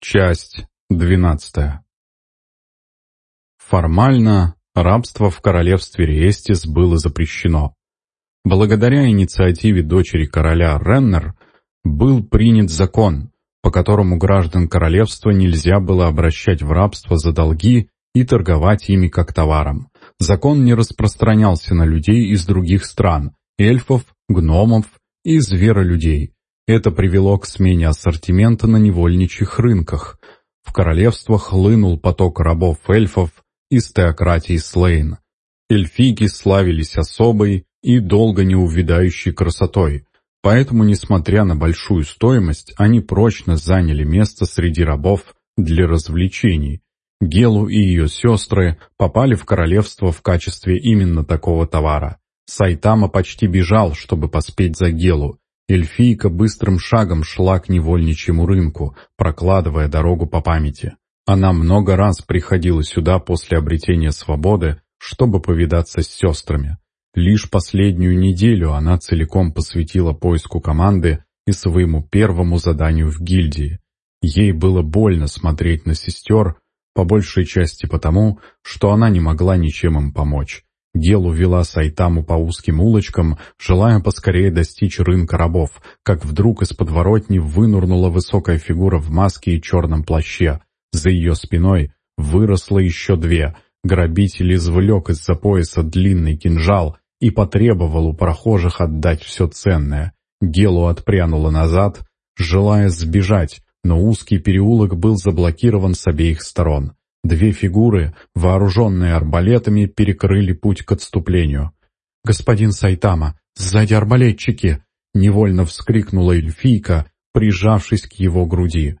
Часть двенадцатая. Формально рабство в королевстве Риестис было запрещено. Благодаря инициативе дочери короля Реннер был принят закон, по которому граждан королевства нельзя было обращать в рабство за долги и торговать ими как товаром. Закон не распространялся на людей из других стран, эльфов, гномов и зверолюдей, это привело к смене ассортимента на невольничьих рынках. В королевство хлынул поток рабов-эльфов из теократии Слейн. Эльфийки славились особой и долго не увядающей красотой, поэтому, несмотря на большую стоимость, они прочно заняли место среди рабов для развлечений. Гелу и ее сестры попали в королевство в качестве именно такого товара. Сайтама почти бежал, чтобы поспеть за Гелу, Эльфийка быстрым шагом шла к невольничьему рынку, прокладывая дорогу по памяти. Она много раз приходила сюда после обретения свободы, чтобы повидаться с сестрами. Лишь последнюю неделю она целиком посвятила поиску команды и своему первому заданию в гильдии. Ей было больно смотреть на сестер, по большей части потому, что она не могла ничем им помочь. Гелу вела Сайтаму по узким улочкам, желая поскорее достичь рынка рабов, как вдруг из подворотни вынурнула высокая фигура в маске и черном плаще. За ее спиной выросло еще две. Грабитель извлек из-за пояса длинный кинжал и потребовал у прохожих отдать все ценное. Гелу отпрянула назад, желая сбежать, но узкий переулок был заблокирован с обеих сторон. Две фигуры, вооруженные арбалетами, перекрыли путь к отступлению. «Господин Сайтама, сзади арбалетчики!» — невольно вскрикнула эльфийка, прижавшись к его груди.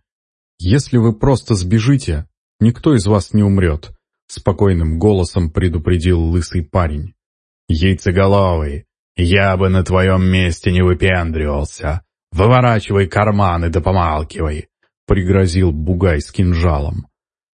«Если вы просто сбежите, никто из вас не умрет», — спокойным голосом предупредил лысый парень. «Яйцеголовый, я бы на твоем месте не выпендривался. Выворачивай карманы да помалкивай», — пригрозил Бугай с кинжалом.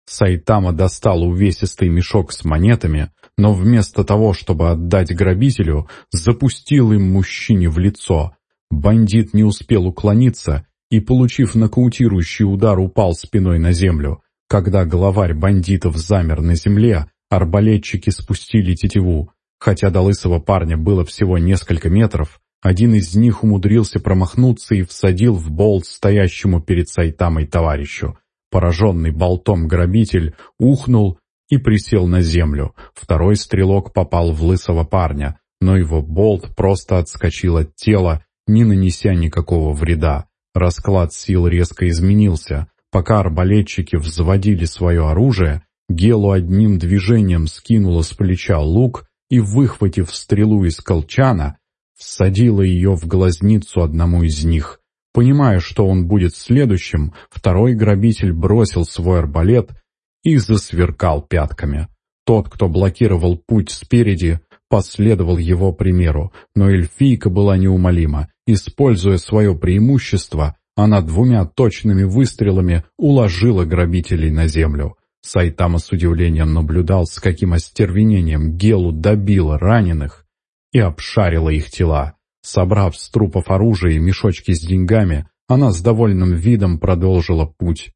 Сайтама достал увесистый мешок с монетами, но вместо того, чтобы отдать грабителю, запустил им мужчине в лицо. Бандит не успел уклониться и, получив нокаутирующий удар, упал спиной на землю. Когда главарь бандитов замер на земле, арбалетчики спустили тетиву. Хотя до лысого парня было всего несколько метров, один из них умудрился промахнуться и всадил в болт стоящему перед Сайтамой товарищу. Пораженный болтом грабитель ухнул и присел на землю. Второй стрелок попал в лысого парня, но его болт просто отскочил от тела, не нанеся никакого вреда. Расклад сил резко изменился. Пока арбалетчики взводили свое оружие, Гелу одним движением скинула с плеча лук и, выхватив стрелу из колчана, всадила ее в глазницу одному из них. Понимая, что он будет следующим, второй грабитель бросил свой арбалет и засверкал пятками. Тот, кто блокировал путь спереди, последовал его примеру, но эльфийка была неумолима. Используя свое преимущество, она двумя точными выстрелами уложила грабителей на землю. Сайтама с удивлением наблюдал, с каким остервенением Гелу добила раненых и обшарила их тела. Собрав с трупов оружие и мешочки с деньгами, она с довольным видом продолжила путь.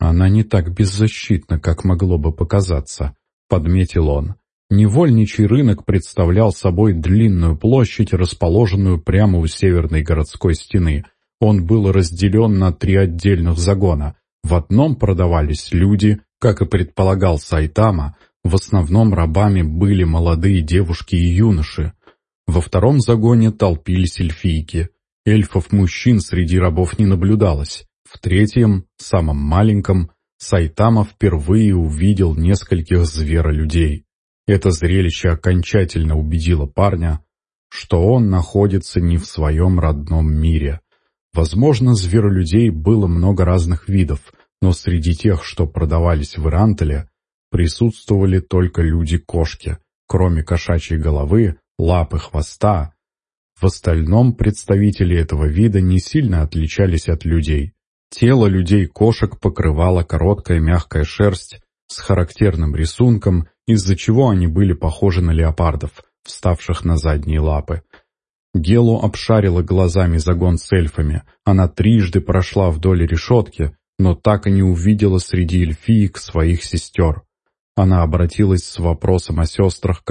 «Она не так беззащитна, как могло бы показаться», — подметил он. Невольничий рынок представлял собой длинную площадь, расположенную прямо у северной городской стены. Он был разделен на три отдельных загона. В одном продавались люди, как и предполагал Сайтама, в основном рабами были молодые девушки и юноши. Во втором загоне толпились эльфийки. Эльфов-мужчин среди рабов не наблюдалось. В третьем, самом маленьком, Сайтама впервые увидел нескольких зверолюдей. Это зрелище окончательно убедило парня, что он находится не в своем родном мире. Возможно, зверолюдей было много разных видов, но среди тех, что продавались в Ирантеле, присутствовали только люди-кошки. Кроме кошачьей головы, лапы хвоста. В остальном представители этого вида не сильно отличались от людей. Тело людей-кошек покрывала короткая мягкая шерсть с характерным рисунком, из-за чего они были похожи на леопардов, вставших на задние лапы. Гелу обшарила глазами загон с эльфами. Она трижды прошла вдоль решетки, но так и не увидела среди эльфиек своих сестер. Она обратилась с вопросом о сестрах к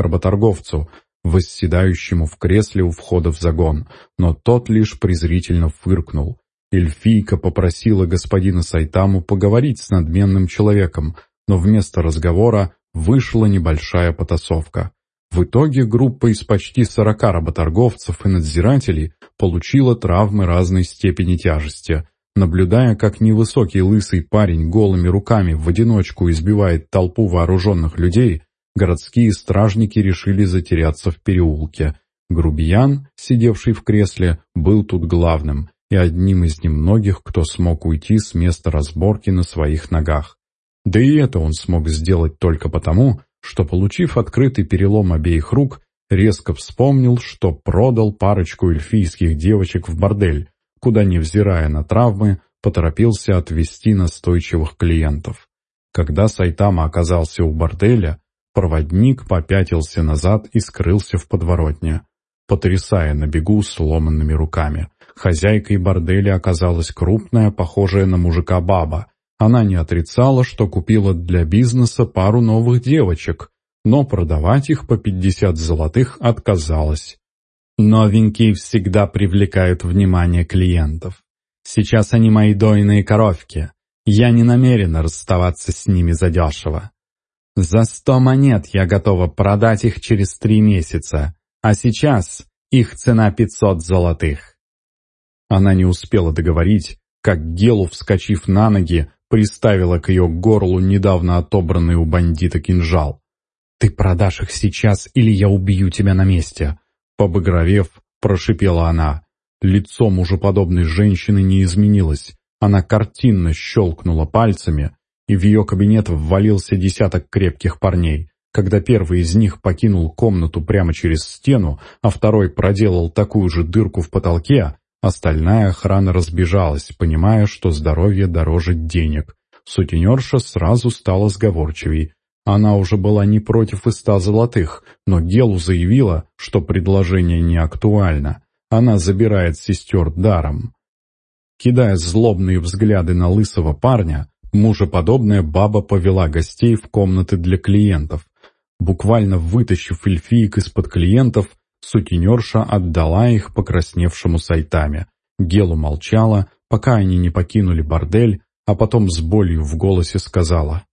восседающему в кресле у входа в загон, но тот лишь презрительно фыркнул. Эльфийка попросила господина Сайтаму поговорить с надменным человеком, но вместо разговора вышла небольшая потасовка. В итоге группа из почти сорока работорговцев и надзирателей получила травмы разной степени тяжести. Наблюдая, как невысокий лысый парень голыми руками в одиночку избивает толпу вооруженных людей, городские стражники решили затеряться в переулке. Грубиян, сидевший в кресле, был тут главным и одним из немногих, кто смог уйти с места разборки на своих ногах. Да и это он смог сделать только потому, что, получив открытый перелом обеих рук, резко вспомнил, что продал парочку эльфийских девочек в бордель, куда, невзирая на травмы, поторопился отвезти настойчивых клиентов. Когда Сайтама оказался у борделя, проводник попятился назад и скрылся в подворотне, потрясая на бегу сломанными руками. Хозяйкой борделя оказалась крупная, похожая на мужика баба. Она не отрицала, что купила для бизнеса пару новых девочек, но продавать их по 50 золотых отказалась. Новенькие всегда привлекают внимание клиентов. Сейчас они мои дойные коровки. Я не намерена расставаться с ними задешево. За сто монет я готова продать их через три месяца, а сейчас их цена пятьсот золотых. Она не успела договорить, как Гелу, вскочив на ноги, приставила к ее горлу недавно отобранный у бандита кинжал. «Ты продашь их сейчас, или я убью тебя на месте!» Побагровев, прошипела она. Лицо мужеподобной женщины не изменилось. Она картинно щелкнула пальцами, и в ее кабинет ввалился десяток крепких парней. Когда первый из них покинул комнату прямо через стену, а второй проделал такую же дырку в потолке, остальная охрана разбежалась, понимая, что здоровье дороже денег. Сутенерша сразу стала сговорчивей. Она уже была не против и ста золотых, но Гелу заявила, что предложение не актуально. Она забирает сестер даром. Кидая злобные взгляды на лысого парня, Мужеподобная баба повела гостей в комнаты для клиентов. Буквально вытащив эльфиек из-под клиентов, сутенерша отдала их покрасневшему сайтаме. Гелу молчала, пока они не покинули бордель, а потом с болью в голосе сказала.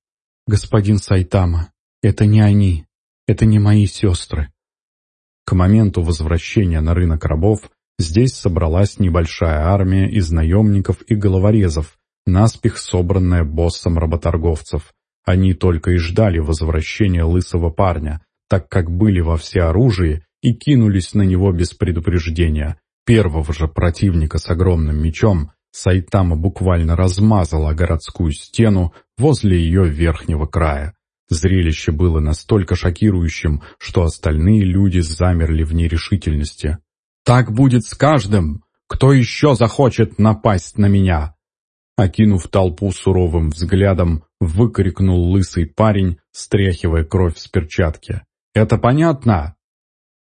«Господин Сайтама, это не они, это не мои сестры». К моменту возвращения на рынок рабов здесь собралась небольшая армия из наемников и головорезов, наспех собранная боссом работорговцев. Они только и ждали возвращения лысого парня, так как были во всеоружии и кинулись на него без предупреждения. Первого же противника с огромным мечом Сайтама буквально размазала городскую стену возле ее верхнего края. Зрелище было настолько шокирующим, что остальные люди замерли в нерешительности. «Так будет с каждым, кто еще захочет напасть на меня!» Окинув толпу суровым взглядом, выкрикнул лысый парень, стряхивая кровь с перчатки. «Это понятно?»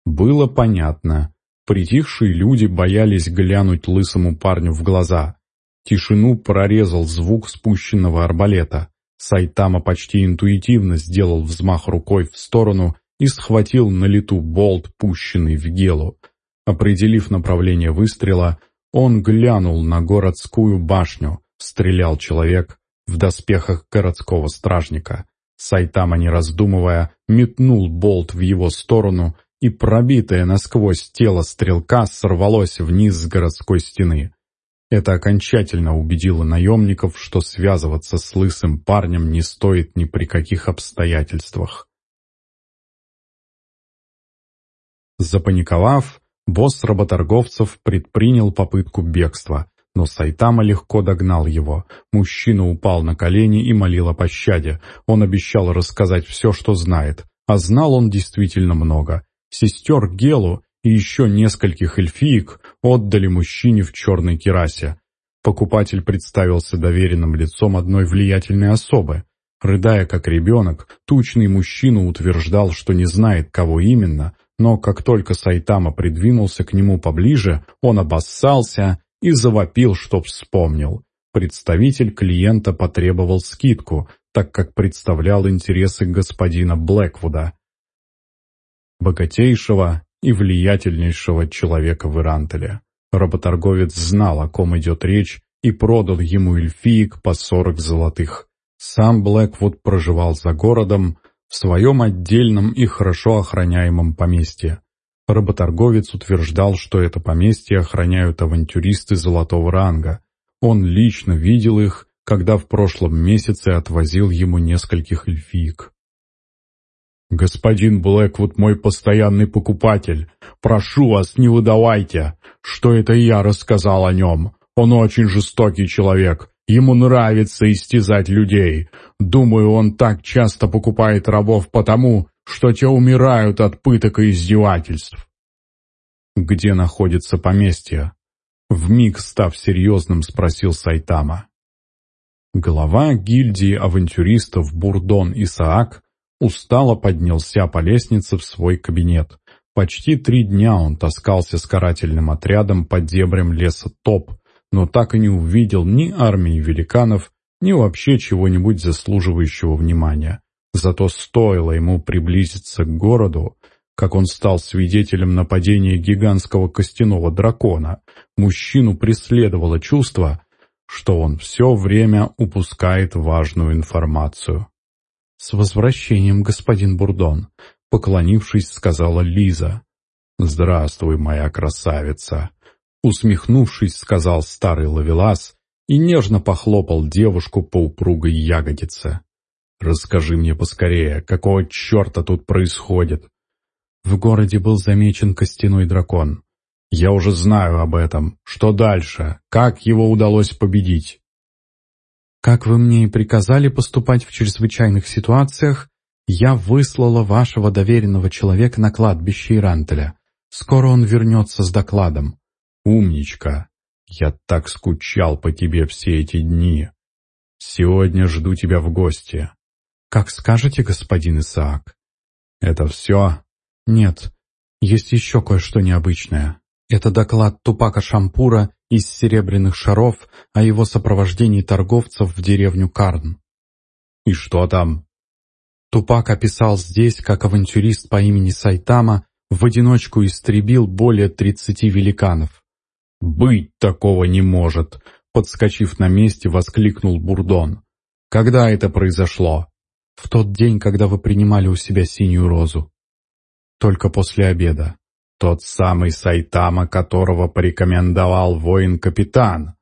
Было понятно. Притихшие люди боялись глянуть лысому парню в глаза. Тишину прорезал звук спущенного арбалета. Сайтама почти интуитивно сделал взмах рукой в сторону и схватил на лету болт, пущенный в гелу. Определив направление выстрела, он глянул на городскую башню. Стрелял человек в доспехах городского стражника. Сайтама, не раздумывая, метнул болт в его сторону, и пробитое насквозь тело стрелка сорвалось вниз с городской стены. Это окончательно убедило наемников, что связываться с лысым парнем не стоит ни при каких обстоятельствах. Запаниковав, босс работорговцев предпринял попытку бегства, но Сайтама легко догнал его. Мужчина упал на колени и молил о пощаде. Он обещал рассказать все, что знает. А знал он действительно много. Сестер Гелу и еще нескольких эльфиек отдали мужчине в черной керасе. Покупатель представился доверенным лицом одной влиятельной особы. Рыдая как ребенок, тучный мужчина утверждал, что не знает, кого именно, но как только Сайтама придвинулся к нему поближе, он обоссался и завопил, чтоб вспомнил. Представитель клиента потребовал скидку, так как представлял интересы господина Блэквуда, богатейшего и влиятельнейшего человека в Ирантеле. Работорговец знал, о ком идет речь, и продал ему эльфиек по сорок золотых. Сам Блэквуд проживал за городом, в своем отдельном и хорошо охраняемом поместье. Работорговец утверждал, что это поместье охраняют авантюристы золотого ранга. Он лично видел их, когда в прошлом месяце отвозил ему нескольких эльфиек. «Господин Блэквуд мой постоянный покупатель. Прошу вас, не выдавайте, что это я рассказал о нем. Он очень жестокий человек. Ему нравится истязать людей. Думаю, он так часто покупает рабов потому, что те умирают от пыток и издевательств». «Где находится поместье?» Вмиг став серьезным, спросил Сайтама. Глава гильдии авантюристов Бурдон Исаак устало поднялся по лестнице в свой кабинет. Почти три дня он таскался с карательным отрядом по дебрям леса Топ, но так и не увидел ни армии великанов, ни вообще чего-нибудь заслуживающего внимания. Зато стоило ему приблизиться к городу, как он стал свидетелем нападения гигантского костяного дракона, мужчину преследовало чувство, что он все время упускает важную информацию. «С возвращением, господин Бурдон», — поклонившись, сказала Лиза. «Здравствуй, моя красавица», — усмехнувшись, сказал старый ловелас и нежно похлопал девушку по упругой ягодице. «Расскажи мне поскорее, какого черта тут происходит?» В городе был замечен костяной дракон. «Я уже знаю об этом. Что дальше? Как его удалось победить?» Как вы мне и приказали поступать в чрезвычайных ситуациях, я выслала вашего доверенного человека на кладбище Ирантеля. Скоро он вернется с докладом. Умничка, я так скучал по тебе все эти дни. Сегодня жду тебя в гости. Как скажете, господин Исаак. Это все? Нет, есть еще кое-что необычное. Это доклад Тупака Шампура из серебряных шаров о его сопровождении торговцев в деревню Карн. «И что там?» Тупак описал здесь, как авантюрист по имени Сайтама в одиночку истребил более тридцати великанов. «Быть такого не может!» — подскочив на месте, воскликнул Бурдон. «Когда это произошло?» «В тот день, когда вы принимали у себя синюю розу». «Только после обеда». Тот самый Сайтама, которого порекомендовал воин-капитан.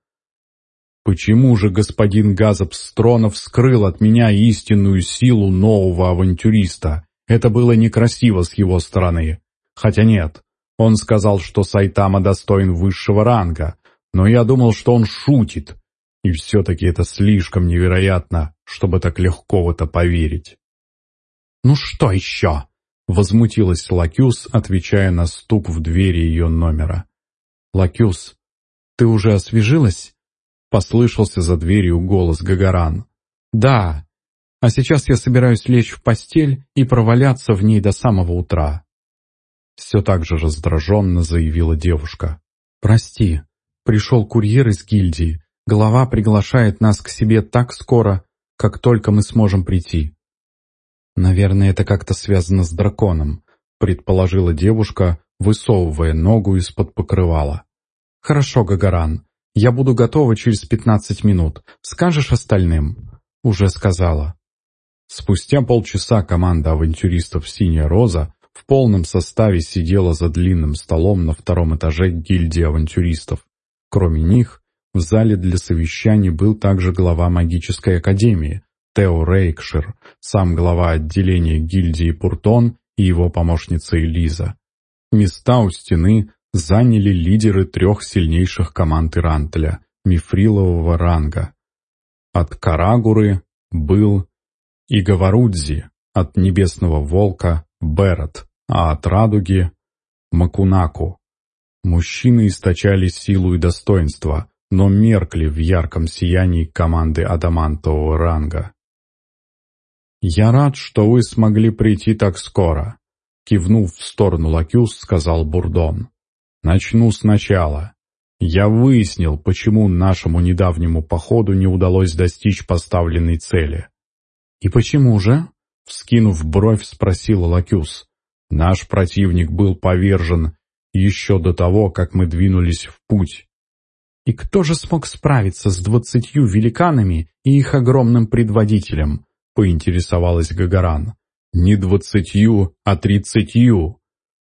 Почему же господин Газопстронов скрыл от меня истинную силу нового авантюриста? Это было некрасиво с его стороны. Хотя нет, он сказал, что Сайтама достоин высшего ранга, но я думал, что он шутит. И все-таки это слишком невероятно, чтобы так легко в это поверить. «Ну что еще?» Возмутилась Лакюс, отвечая на стук в двери ее номера. «Лакюс, ты уже освежилась?» Послышался за дверью голос Гагаран. «Да, а сейчас я собираюсь лечь в постель и проваляться в ней до самого утра». Все так же раздраженно заявила девушка. «Прости, пришел курьер из гильдии. Глава приглашает нас к себе так скоро, как только мы сможем прийти. «Наверное, это как-то связано с драконом», — предположила девушка, высовывая ногу из-под покрывала. «Хорошо, Гагаран, я буду готова через пятнадцать минут. Скажешь остальным?» «Уже сказала». Спустя полчаса команда авантюристов «Синяя роза» в полном составе сидела за длинным столом на втором этаже гильдии авантюристов. Кроме них, в зале для совещаний был также глава магической академии, Тео Рейкшир, сам глава отделения гильдии Пуртон и его помощница Элиза. Места у стены заняли лидеры трех сильнейших команд Ирантеля, мифрилового ранга. От Карагуры был Иговарудзи, от Небесного Волка — Берет, а от Радуги — Макунаку. Мужчины источали силу и достоинство, но меркли в ярком сиянии команды адамантового ранга. «Я рад, что вы смогли прийти так скоро», — кивнув в сторону Лакюс, сказал Бурдон. «Начну сначала. Я выяснил, почему нашему недавнему походу не удалось достичь поставленной цели. «И почему же?» — вскинув бровь, спросил Лакюс. «Наш противник был повержен еще до того, как мы двинулись в путь». «И кто же смог справиться с двадцатью великанами и их огромным предводителем?» — поинтересовалась Гагаран. «Не двадцатью, а тридцатью.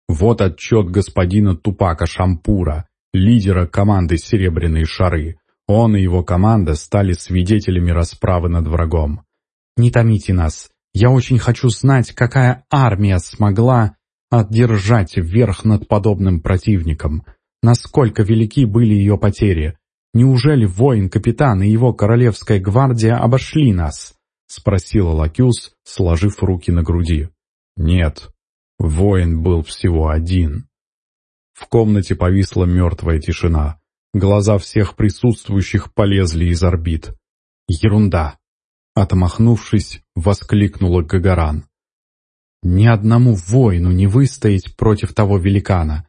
Вот отчет господина Тупака Шампура, лидера команды «Серебряные шары». Он и его команда стали свидетелями расправы над врагом. «Не томите нас. Я очень хочу знать, какая армия смогла одержать верх над подобным противником. Насколько велики были ее потери? Неужели воин-капитан и его королевская гвардия обошли нас?» — спросила Лакюс, сложив руки на груди. «Нет, воин был всего один». В комнате повисла мертвая тишина. Глаза всех присутствующих полезли из орбит. «Ерунда!» Отмахнувшись, воскликнула Гагаран. «Ни одному воину не выстоять против того великана.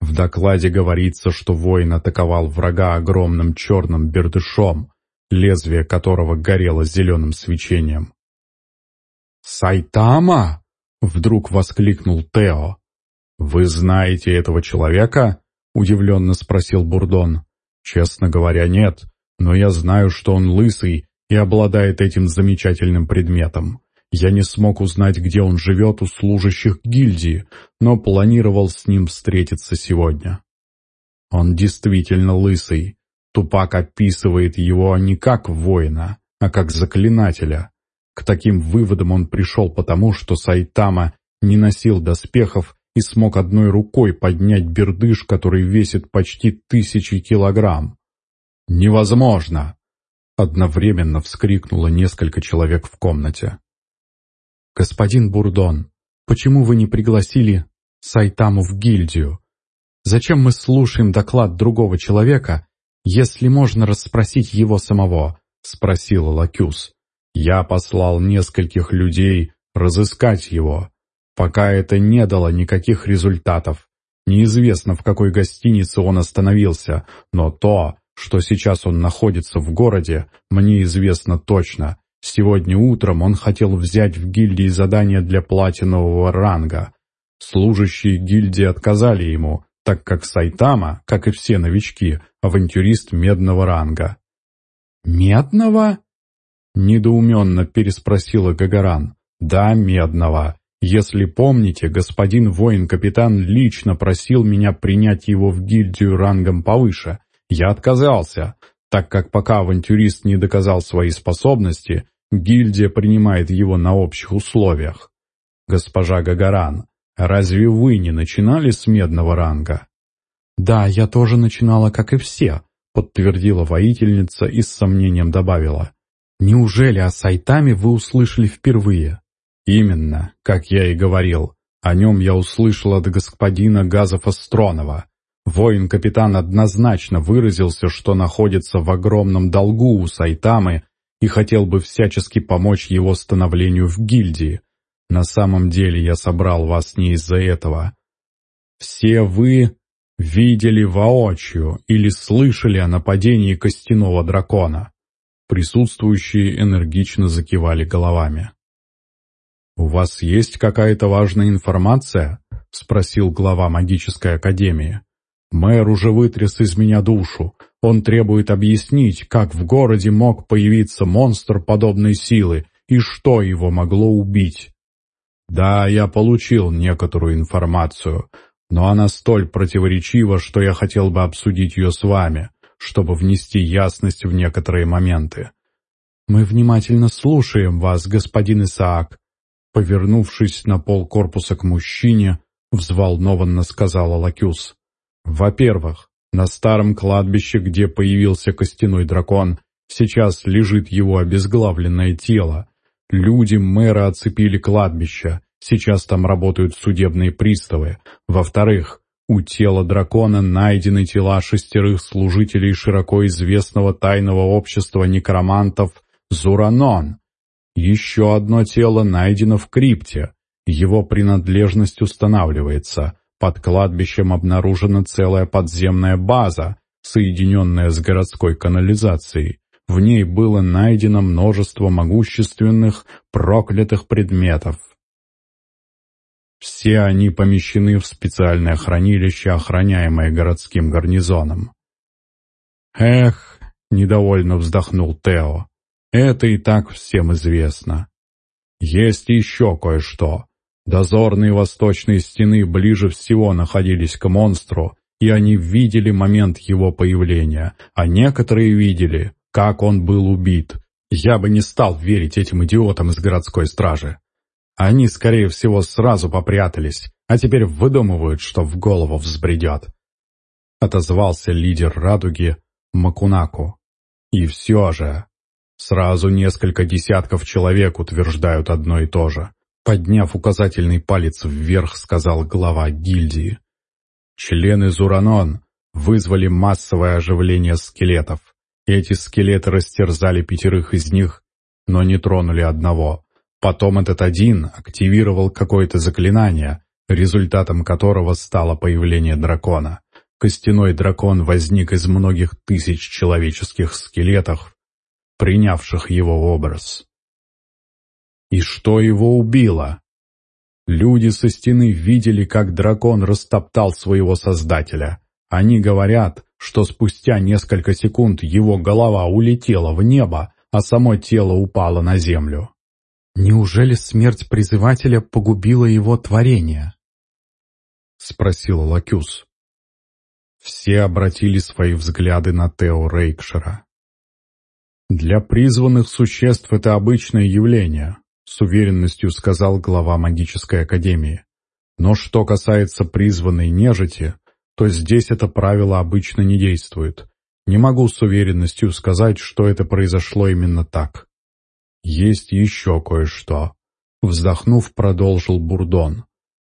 В докладе говорится, что воин атаковал врага огромным черным бердышом, лезвие которого горело зеленым свечением. «Сайтама!» — вдруг воскликнул Тео. «Вы знаете этого человека?» — удивленно спросил Бурдон. «Честно говоря, нет, но я знаю, что он лысый и обладает этим замечательным предметом. Я не смог узнать, где он живет у служащих гильдии, но планировал с ним встретиться сегодня. Он действительно лысый. Тупак описывает его не как воина, а как заклинателя. К таким выводам он пришел потому, что Сайтама не носил доспехов и смог одной рукой поднять бердыш, который весит почти тысячи килограмм. «Невозможно!» Одновременно вскрикнуло несколько человек в комнате. «Господин Бурдон, почему вы не пригласили Сайтаму в гильдию? Зачем мы слушаем доклад другого человека, если можно расспросить его самого?» — спросила Лакюс. «Я послал нескольких людей разыскать его. Пока это не дало никаких результатов. Неизвестно, в какой гостинице он остановился, но то, что сейчас он находится в городе, мне известно точно. Сегодня утром он хотел взять в гильдии задание для платинового ранга. Служащие гильдии отказали ему, так как Сайтама, как и все новички, авантюрист медного ранга. «Медного?» — недоуменно переспросила Гагаран. «Да, медного. Если помните, господин воин-капитан лично просил меня принять его в гильдию рангом повыше. Я отказался, так как пока авантюрист не доказал свои способности, гильдия принимает его на общих условиях. Госпожа Гагаран, разве вы не начинали с медного ранга? Да, я тоже начинала, как и все, подтвердила воительница и с сомнением добавила. Неужели о Сайтаме вы услышали впервые? Именно, как я и говорил. О нем я услышал от господина Газова Стронова. Воин-капитан однозначно выразился, что находится в огромном долгу у Сайтамы и хотел бы всячески помочь его становлению в гильдии. На самом деле я собрал вас не из-за этого. Все вы видели воочию или слышали о нападении костяного дракона. Присутствующие энергично закивали головами. «У вас есть какая-то важная информация?» — спросил глава магической академии. «Мэр уже вытряс из меня душу. Он требует объяснить, как в городе мог появиться монстр подобной силы и что его могло убить». «Да, я получил некоторую информацию, но она столь противоречива, что я хотел бы обсудить ее с вами, чтобы внести ясность в некоторые моменты». «Мы внимательно слушаем вас, господин Исаак», Повернувшись на пол корпуса к мужчине, взволнованно сказала Лакюс. «Во-первых, на старом кладбище, где появился костяной дракон, сейчас лежит его обезглавленное тело. Люди мэра оцепили кладбище, сейчас там работают судебные приставы. Во-вторых, у тела дракона найдены тела шестерых служителей широко известного тайного общества некромантов Зуранон, еще одно тело найдено в крипте. Его принадлежность устанавливается. Под кладбищем обнаружена целая подземная база, соединенная с городской канализацией. В ней было найдено множество могущественных, проклятых предметов. Все они помещены в специальное хранилище, охраняемое городским гарнизоном. «Эх!» — недовольно вздохнул Тео. «Это и так всем известно. Есть еще кое-что. Дозорные восточные стены ближе всего находились к монстру, и они видели момент его появления, а некоторые видели, как он был убит. Я бы не стал верить этим идиотам из городской стражи. Они, скорее всего, сразу попрятались, а теперь выдумывают, что в голову взбредет. Отозвался лидер радуги Макунаку. И все же, сразу несколько десятков человек утверждают одно и то же. Подняв указательный палец вверх, сказал глава гильдии. Члены Зуранон вызвали массовое оживление скелетов. Эти скелеты растерзали пятерых из них, но не тронули одного. Потом этот один активировал какое-то заклинание, результатом которого стало появление дракона. Костяной дракон возник из многих тысяч человеческих скелетов, принявших его образ. И что его убило? Люди со стены видели, как дракон растоптал своего создателя. Они говорят, что спустя несколько секунд его голова улетела в небо, а само тело упало на землю. «Неужели смерть призывателя погубила его творение?» — спросил Лакюс. Все обратили свои взгляды на Тео Рейкшера. «Для призванных существ это обычное явление», — с уверенностью сказал глава магической академии. «Но что касается призванной нежити, то здесь это правило обычно не действует. Не могу с уверенностью сказать, что это произошло именно так. Есть еще кое-что. Вздохнув, продолжил Бурдон.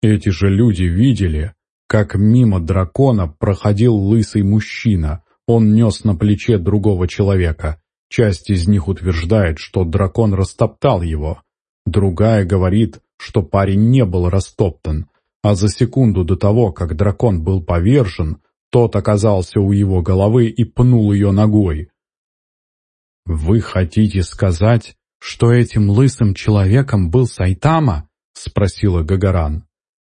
Эти же люди видели, как мимо дракона проходил лысый мужчина. Он нес на плече другого человека. Часть из них утверждает, что дракон растоптал его. Другая говорит, что парень не был растоптан, а за секунду до того, как дракон был повержен, тот оказался у его головы и пнул ее ногой. «Вы хотите сказать, «Что этим лысым человеком был Сайтама?» — спросила Гагаран.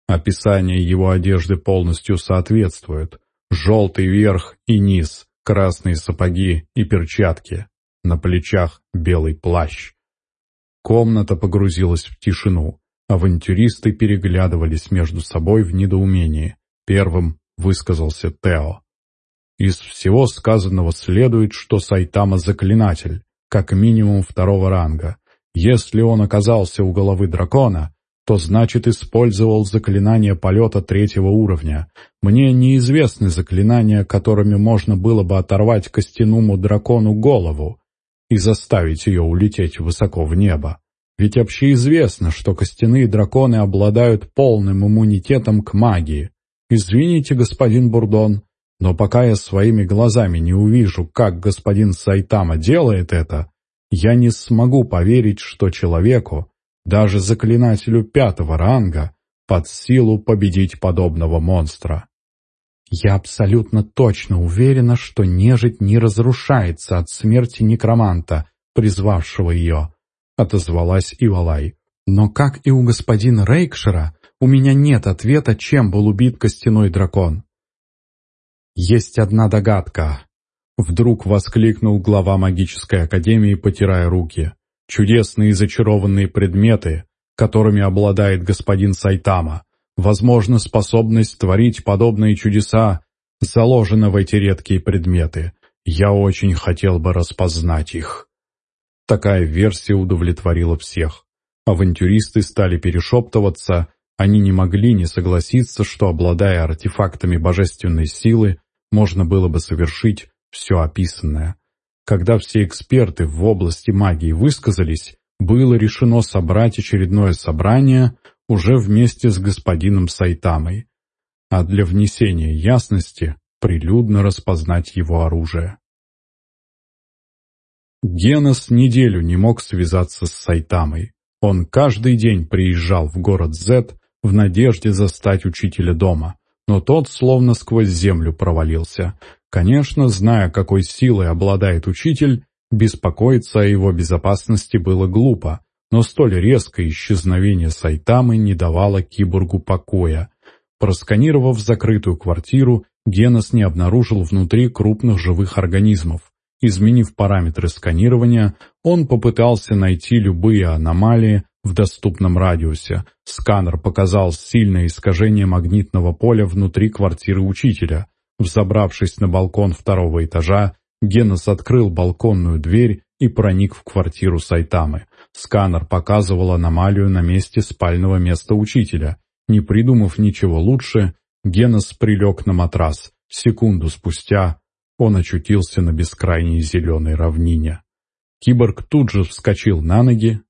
Описание его одежды полностью соответствует. Желтый верх и низ, красные сапоги и перчатки. На плечах белый плащ. Комната погрузилась в тишину. Авантюристы переглядывались между собой в недоумении. Первым высказался Тео. Из всего сказанного следует, что Сайтама заклинатель как минимум второго ранга. Если он оказался у головы дракона, то значит использовал заклинание полета третьего уровня. Мне неизвестны заклинания, которыми можно было бы оторвать костяному дракону голову и заставить ее улететь высоко в небо. Ведь общеизвестно, что костяные драконы обладают полным иммунитетом к магии. Извините, господин Бурдон, но пока я своими глазами не увижу, как господин Сайтама делает это, я не смогу поверить, что человеку, даже заклинателю пятого ранга, под силу победить подобного монстра. Я абсолютно точно уверена, что нежить не разрушается от смерти некроманта, призвавшего ее, — отозвалась Ивалай. Но, как и у господина Рейкшера, у меня нет ответа, чем был убит костяной дракон. «Есть одна догадка», — вдруг воскликнул глава магической академии, потирая руки. «Чудесные зачарованные предметы, которыми обладает господин Сайтама, возможно, способность творить подобные чудеса, заложена в эти редкие предметы. Я очень хотел бы распознать их». Такая версия удовлетворила всех. Авантюристы стали перешептываться, они не могли не согласиться, что, обладая артефактами божественной силы, можно было бы совершить все описанное. Когда все эксперты в области магии высказались, было решено собрать очередное собрание уже вместе с господином Сайтамой, а для внесения ясности прилюдно распознать его оружие. Генос неделю не мог связаться с Сайтамой. Он каждый день приезжал в город Зет в надежде застать учителя дома, но тот словно сквозь землю провалился. Конечно, зная, какой силой обладает учитель, беспокоиться о его безопасности было глупо, но столь резкое исчезновение Сайтамы не давало киборгу покоя. Просканировав закрытую квартиру, Генос не обнаружил внутри крупных живых организмов. Изменив параметры сканирования, он попытался найти любые аномалии в доступном радиусе. Сканер показал сильное искажение магнитного поля внутри квартиры учителя. Взобравшись на балкон второго этажа, Генос открыл балконную дверь и проник в квартиру Сайтамы. Сканер показывал аномалию на месте спального места учителя. Не придумав ничего лучше, Генос прилег на матрас. Секунду спустя он очутился на бескрайней зеленой равнине. Киборг тут же вскочил на ноги.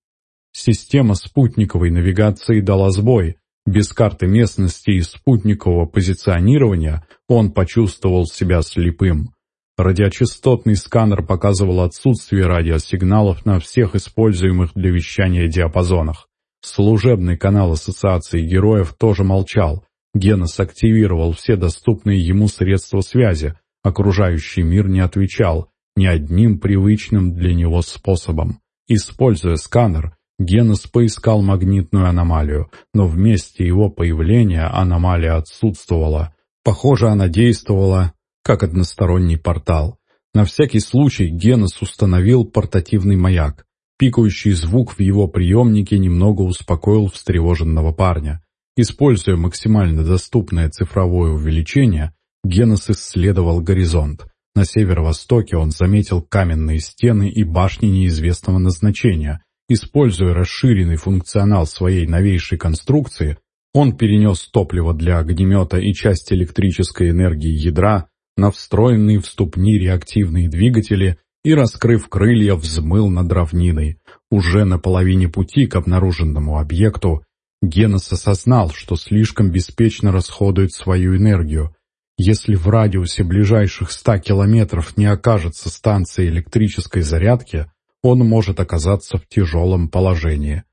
Система спутниковой навигации дала сбой. Без карты местности и спутникового позиционирования он почувствовал себя слепым. Радиочастотный сканер показывал отсутствие радиосигналов на всех используемых для вещания диапазонах. Служебный канал Ассоциации Героев тоже молчал. Генос активировал все доступные ему средства связи. Окружающий мир не отвечал ни одним привычным для него способом. Используя сканер, Генос поискал магнитную аномалию, но вместе его появления аномалия отсутствовала. Похоже, она действовала как односторонний портал. На всякий случай Генос установил портативный маяк. Пикающий звук в его приемнике немного успокоил встревоженного парня. Используя максимально доступное цифровое увеличение, Генос исследовал горизонт. На северо-востоке он заметил каменные стены и башни неизвестного назначения. Используя расширенный функционал своей новейшей конструкции, он перенес топливо для огнемета и часть электрической энергии ядра на встроенные в ступни реактивные двигатели и, раскрыв крылья, взмыл над равниной. Уже на половине пути к обнаруженному объекту Генос осознал, что слишком беспечно расходует свою энергию. Если в радиусе ближайших ста километров не окажется станции электрической зарядки, он может оказаться в тяжелом положении.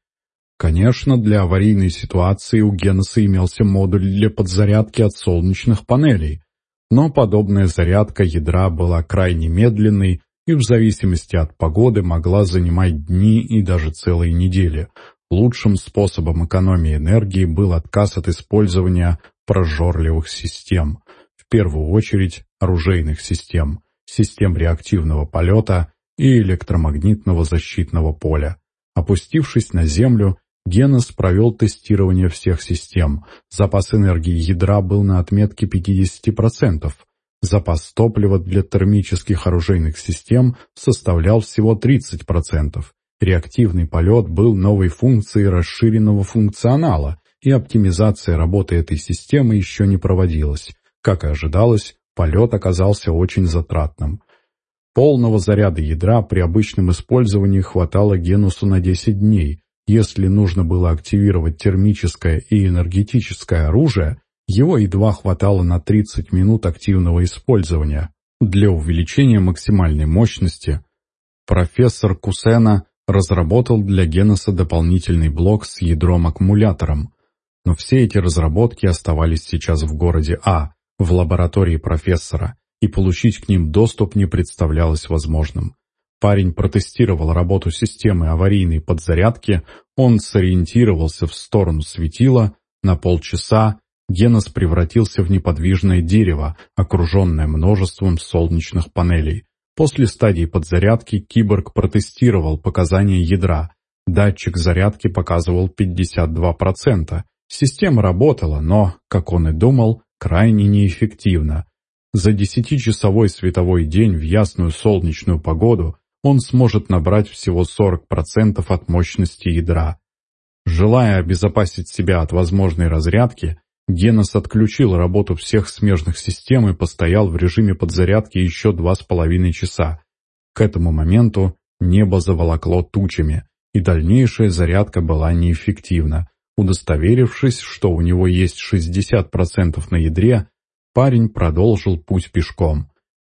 Конечно, для аварийной ситуации у Геноса имелся модуль для подзарядки от солнечных панелей, но подобная зарядка ядра была крайне медленной и в зависимости от погоды могла занимать дни и даже целые недели. Лучшим способом экономии энергии был отказ от использования прожорливых систем, в первую очередь оружейных систем, систем реактивного полета и электромагнитного защитного поля. Опустившись на Землю, Генос провел тестирование всех систем. Запас энергии ядра был на отметке 50%. Запас топлива для термических оружейных систем составлял всего 30%. Реактивный полет был новой функцией расширенного функционала, и оптимизация работы этой системы еще не проводилась. Как и ожидалось, полет оказался очень затратным. Полного заряда ядра при обычном использовании хватало Генусу на 10 дней, если нужно было активировать термическое и энергетическое оружие, его едва хватало на 30 минут активного использования. Для увеличения максимальной мощности профессор Кусена разработал для Геноса дополнительный блок с ядром-аккумулятором. Но все эти разработки оставались сейчас в городе А, в лаборатории профессора, и получить к ним доступ не представлялось возможным. Парень протестировал работу системы аварийной подзарядки, он сориентировался в сторону светила, на полчаса Генос превратился в неподвижное дерево, окруженное множеством солнечных панелей. После стадии подзарядки киборг протестировал показания ядра. Датчик зарядки показывал 52%. Система работала, но, как он и думал, крайне неэффективно. За десятичасовой световой день в ясную солнечную погоду он сможет набрать всего 40% от мощности ядра. Желая обезопасить себя от возможной разрядки, Генос отключил работу всех смежных систем и постоял в режиме подзарядки еще два с половиной часа. К этому моменту небо заволокло тучами, и дальнейшая зарядка была неэффективна. Удостоверившись, что у него есть 60% на ядре, парень продолжил путь пешком.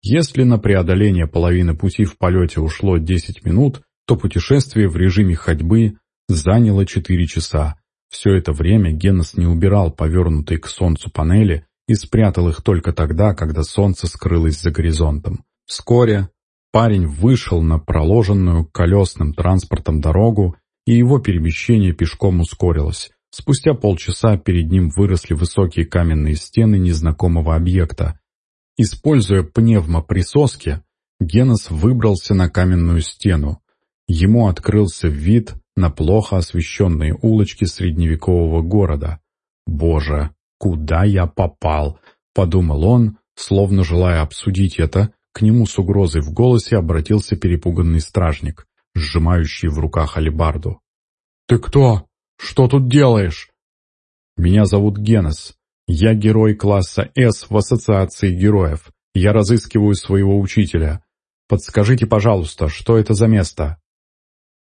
Если на преодоление половины пути в полете ушло 10 минут, то путешествие в режиме ходьбы заняло 4 часа. Все это время Генос не убирал повернутые к солнцу панели и спрятал их только тогда, когда солнце скрылось за горизонтом. Вскоре парень вышел на проложенную колесным транспортом дорогу, и его перемещение пешком ускорилось. Спустя полчаса перед ним выросли высокие каменные стены незнакомого объекта. Используя пневмоприсоски, Генос выбрался на каменную стену. Ему открылся вид на плохо освещенные улочки средневекового города. «Боже, куда я попал?» — подумал он, словно желая обсудить это. К нему с угрозой в голосе обратился перепуганный стражник, сжимающий в руках алебарду. «Ты кто? Что тут делаешь?» «Меня зовут Генос. Я герой класса С в Ассоциации героев. Я разыскиваю своего учителя. Подскажите, пожалуйста, что это за место?»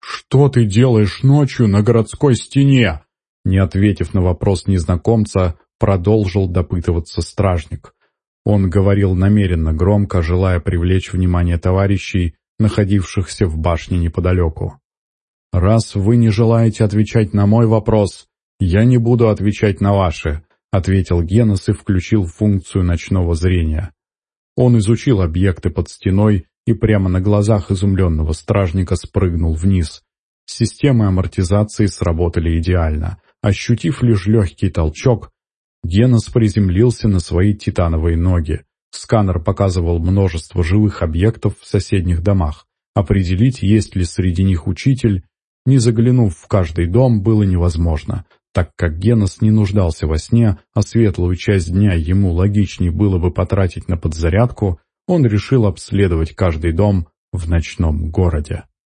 «Что ты делаешь ночью на городской стене?» Не ответив на вопрос незнакомца, продолжил допытываться стражник. Он говорил намеренно громко, желая привлечь внимание товарищей, находившихся в башне неподалеку. «Раз вы не желаете отвечать на мой вопрос, я не буду отвечать на ваши», ответил Генос и включил функцию ночного зрения. Он изучил объекты под стеной и прямо на глазах изумленного стражника спрыгнул вниз. Системы амортизации сработали идеально. Ощутив лишь легкий толчок, Генос приземлился на свои титановые ноги. Сканер показывал множество живых объектов в соседних домах. Определить, есть ли среди них учитель, не заглянув в каждый дом, было невозможно, так как Генос не нуждался во сне, а светлую часть дня ему логичнее было бы потратить на подзарядку, он решил обследовать каждый дом в ночном городе.